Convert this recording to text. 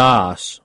stars